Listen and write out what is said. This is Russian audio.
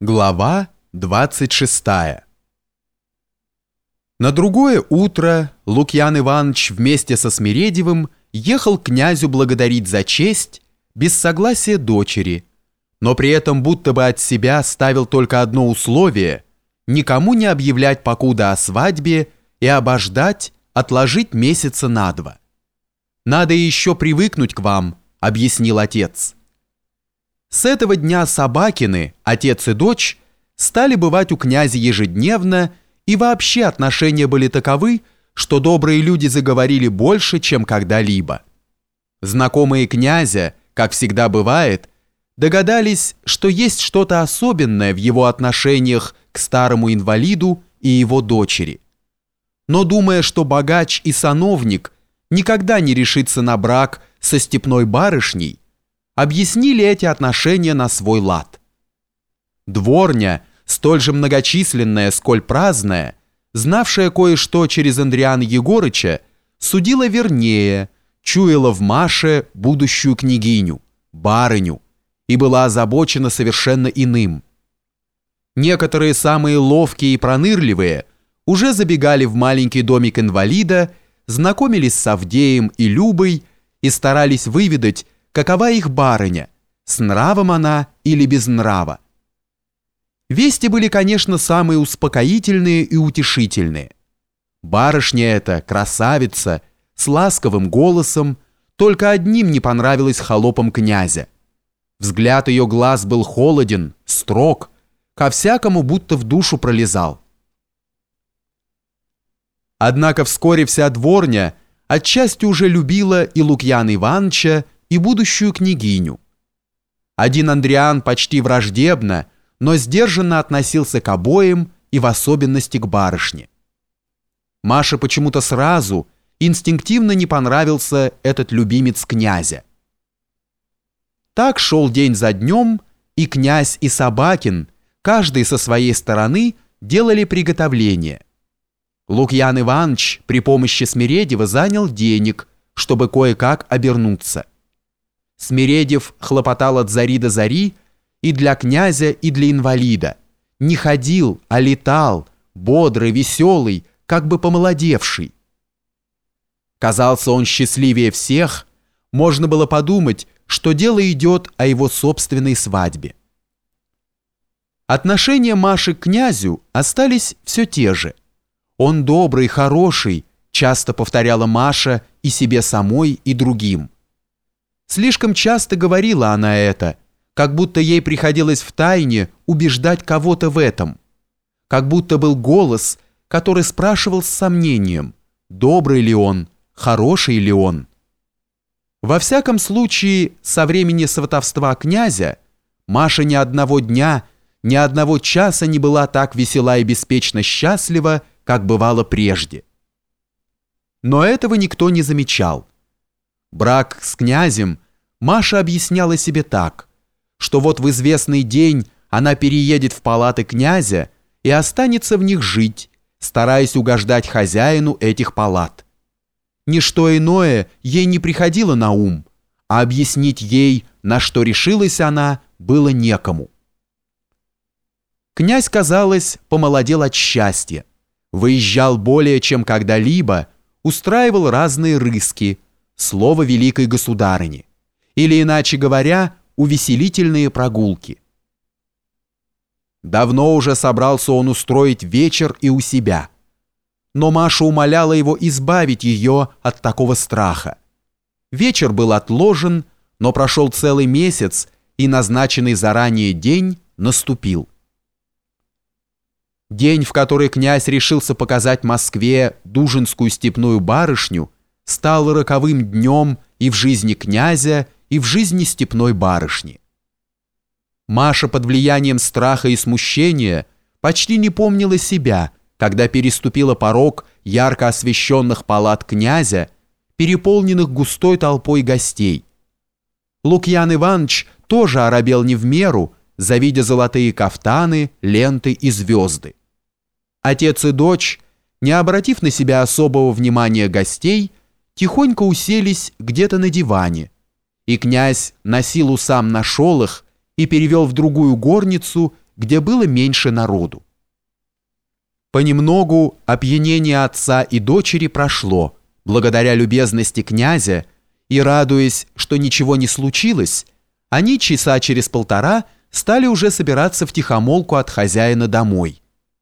Глава 26 На другое утро Лукьян Иванович вместе со Смиредевым ехал к князю благодарить за честь без согласия дочери, но при этом будто бы от себя ставил только одно условие – никому не объявлять покуда о свадьбе и обождать, отложить месяца на два. «Надо еще привыкнуть к вам», – объяснил отец. С этого дня Собакины, отец и дочь, стали бывать у князя ежедневно, и вообще отношения были таковы, что добрые люди заговорили больше, чем когда-либо. Знакомые князя, как всегда бывает, догадались, что есть что-то особенное в его отношениях к старому инвалиду и его дочери. Но думая, что богач и сановник никогда не решится на брак со степной барышней, объяснили эти отношения на свой лад. Дворня, столь же многочисленная, сколь праздная, знавшая кое-что через Андриана Егорыча, судила вернее, чуяла в Маше будущую княгиню, барыню, и была озабочена совершенно иным. Некоторые самые ловкие и пронырливые уже забегали в маленький домик инвалида, знакомились с Авдеем и Любой и старались выведать, какова их барыня, с нравом она или без нрава. Вести были, конечно, самые успокоительные и утешительные. Барышня эта, красавица, с ласковым голосом, только одним не понравилось холопам князя. Взгляд ее глаз был холоден, строг, ко всякому будто в душу пролезал. Однако вскоре вся дворня отчасти уже любила и Лукьяна Ивановича, и будущую княгиню. Один Андриан почти враждебно, но сдержанно относился к обоим и в особенности к барышне. Маше почему-то сразу, инстинктивно не понравился этот любимец князя. Так шел день за днем, и князь, и Собакин, каждый со своей стороны, делали приготовление. Лукьян Иванович при помощи Смиредева занял денег, чтобы кое-как обернуться. Смиредев хлопотал от зари до зари и для князя, и для инвалида. Не ходил, а летал, бодрый, веселый, как бы помолодевший. Казался он счастливее всех, можно было подумать, что дело идет о его собственной свадьбе. Отношения Маши к князю остались все те же. Он добрый, хороший, часто повторяла Маша и себе самой, и другим. Слишком часто говорила она это, как будто ей приходилось в тайне убеждать кого-то в этом. Как будто был голос, который спрашивал с сомнением, добрый ли он, хороший ли он. Во всяком случае, со времени сватовства князя Маша ни одного дня, ни одного часа не была так весела и беспечно счастлива, как бывало прежде. Но этого никто не замечал. Брак с князем Маша объясняла себе так, что вот в известный день она переедет в палаты князя и останется в них жить, стараясь угождать хозяину этих палат. Ничто иное ей не приходило на ум, а объяснить ей, на что решилась она, было некому. Князь, казалось, помолодел от счастья, выезжал более чем когда-либо, устраивал разные рыски – слово великой государыни, или, иначе говоря, увеселительные прогулки. Давно уже собрался он устроить вечер и у себя, но Маша умоляла его избавить ее от такого страха. Вечер был отложен, но прошел целый месяц, и назначенный заранее день наступил. День, в который князь решился показать Москве Дужинскую степную барышню, стал роковым днем и в жизни князя, и в жизни степной барышни. Маша под влиянием страха и смущения почти не помнила себя, когда переступила порог ярко освещенных палат князя, переполненных густой толпой гостей. Лукьян Иванович тоже оробел не в меру, завидя золотые кафтаны, ленты и звезды. Отец и дочь, не обратив на себя особого внимания гостей, тихонько уселись где-то на диване, и князь на силу сам нашел их и перевел в другую горницу, где было меньше народу. Понемногу опьянение отца и дочери прошло, благодаря любезности князя, и радуясь, что ничего не случилось, они часа через полтора стали уже собираться в тихомолку от хозяина домой –